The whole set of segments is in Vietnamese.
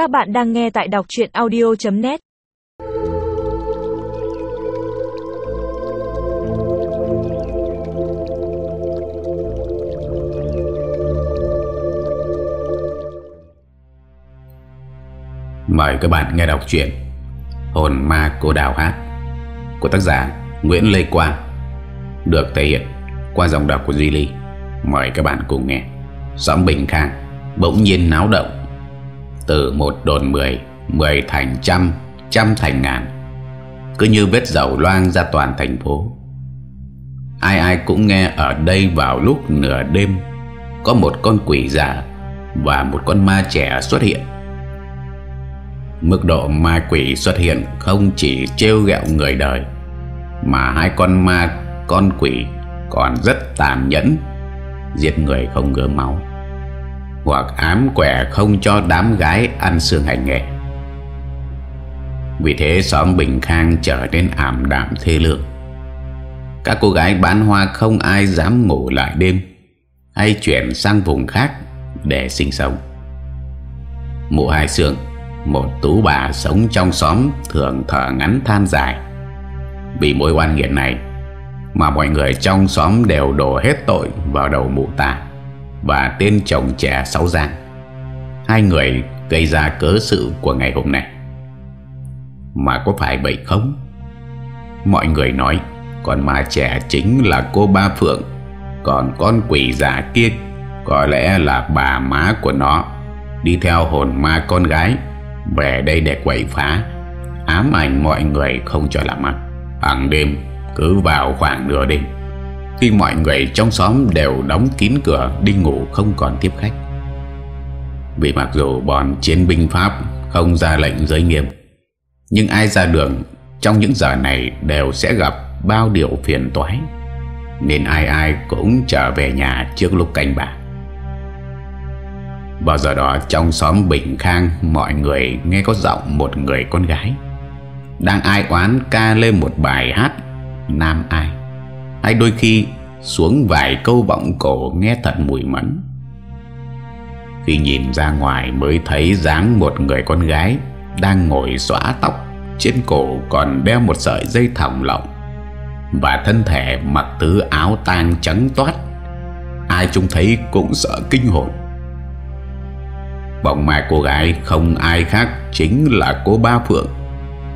Các bạn đang nghe tại đọc chuyện audio.net Mời các bạn nghe đọc truyện Hồn ma cô đào hát Của tác giả Nguyễn Lê Quang, Được thể hiện qua dòng đọc của Duy Ly. Mời các bạn cùng nghe. Xóm Bình Khang Bỗng nhiên náo động. Từ một đồn mười Mười thành trăm Trăm thành ngàn. Cứ như vết dầu loang ra toàn thành phố. Ai ai cũng nghe ở đây vào lúc nửa đêm, Có một con quỷ già Và một con ma trẻ xuất hiện. Mức độ ma quỷ xuất hiện không chỉ trêu ghẹo người đời, Mà hai con ma, con quỷ còn rất tàn nhẫn, Giết người không ngứa máu. Hoặc ám quẻ không cho đám gái ăn xương hành nghệ Vì thế xóm Bình Khang trở nên ảm đạm thê lương. Các cô gái bán hoa không ai dám ngủ lại đêm, Hay chuyển sang vùng khác để sinh sống. Mụ hai xương, một tú bà sống trong xóm thường thở ngắn than dài. Vì mối quan nghiện này Mà mọi người trong xóm đều đổ hết tội vào đầu mụ ta. Và tên chồng trẻ Sáu Giang. Hai người gây ra cớ sự của ngày hôm nay. Mà có phải vậy không? Mọi người nói, Con ma trẻ chính là cô Ba Phượng, Còn con quỷ già kia Có lẽ là bà má của nó. Đi theo hồn ma con gái, về đây để quậy phá. Ám ảnh mọi người không cho làm ăn Hằng đêm, cứ vào khoảng nửa đêm khi mọi người trong xóm đều đóng kín cửa, Đi ngủ không còn tiếp khách. Vì mặc dù bọn chiến binh Pháp Không ra lệnh giới nghiêm, Nhưng ai ra đường Trong những giờ này đều sẽ gặp Bao điều phiền toái, Nên ai ai cũng trở về nhà Trước lúc canh bạc vào giờ đó trong xóm Bình Khang, Mọi người nghe có giọng một người con gái Đang ai oán ca lên một bài hát Nam ai. Hay đôi khi xuống vài câu vọng cổ nghe thật mùi mẫn. Khi nhìn ra ngoài mới thấy dáng một người con gái Đang ngồi xóa tóc, Trên cổ còn đeo một sợi dây thòng lọng. Và thân thể mặc tứ áo tang trắng toát, Ai trông thấy cũng sợ kinh hồn. Bóng mai cô gái không ai khác Chính là cô Ba Phượng,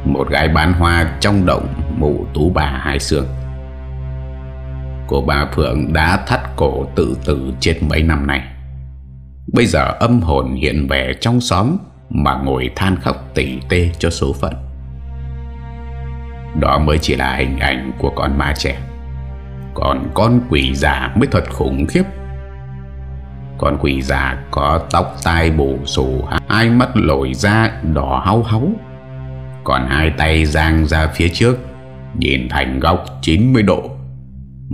Một gái bán hoa trong động Mụ tú bà hai xương của bà Phượng đã thắt cổ tự tử chết mấy năm nay. Bây giờ âm hồn hiện về trong xóm Mà ngồi than khóc tỉ tê cho số phận. Đó mới chỉ là hình ảnh của con ma trẻ. Còn con quỷ già mới thật khủng khiếp. Con quỷ già có tóc tai bù xù Hai mắt lồi ra đỏ hau hấu, Còn hai tay giang ra phía trước Nhìn thành góc 90 độ.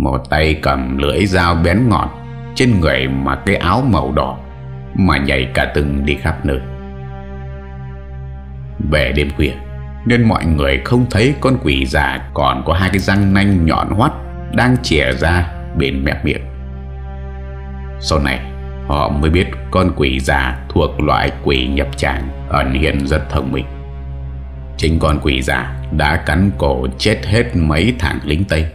Một tay cầm lưỡi dao bén ngọt Trên người mặc cái áo màu đỏ Mà nhảy cả từng đi khắp nơi. Về đêm khuya, Nên mọi người không thấy con quỷ già Còn có hai cái răng nanh nhọn hoắt Đang chìa ra bên mép miệng. Sau này, Họ mới biết con quỷ già thuộc loại quỷ nhập tràng Ẩn hiện rất thông minh. Chính con quỷ già đã cắn cổ chết hết mấy thằng lính Tây.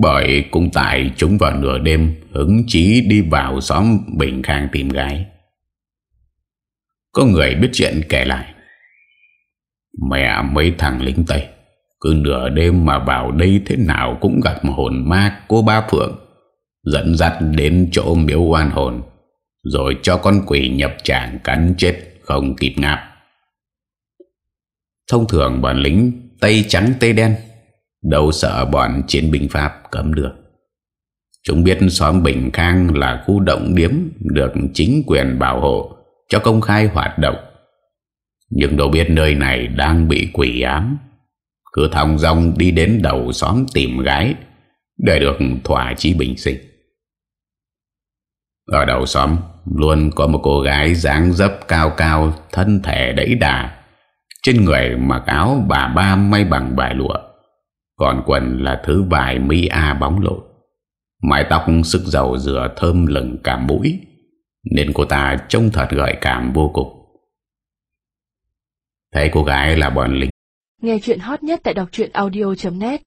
Bởi cũng tại chúng vào nửa đêm, hứng chí đi vào xóm Bình Khang tìm gái. Có người biết chuyện kể lại. Mẹ mấy thằng lính Tây, Cứ nửa đêm mà vào đây thế nào cũng gặp hồn ma cô ba Phượng, Dẫn dắt đến chỗ miếu oan hồn, Rồi cho con quỷ nhập tràng cắn chết Không kịp ngạp Thông thường bọn lính Tây trắng Tây đen Đâu sợ bọn chiến binh Pháp cấm được Chúng biết xóm Bình Khang là khu động điếm Được chính quyền bảo hộ Cho công khai hoạt động Nhưng đâu biết nơi này đang bị quỷ ám Cứ thòng rong đi đến đầu xóm tìm gái Để được thỏa chí bình sinh ở đầu xóm luôn có một cô gái dáng dấp cao cao, thân thể đẩy đà. Trên người mặc áo bà ba may bằng vải lụa. Còn quần là thứ vải mi a bóng lộn. Mái tóc sức dầu dừa thơm lừng cả mũi, Nên cô ta trông thật gợi cảm vô cùng. Thấy cô gái là bọn lính. Nghe chuyện hot nhất tại đọc audio.net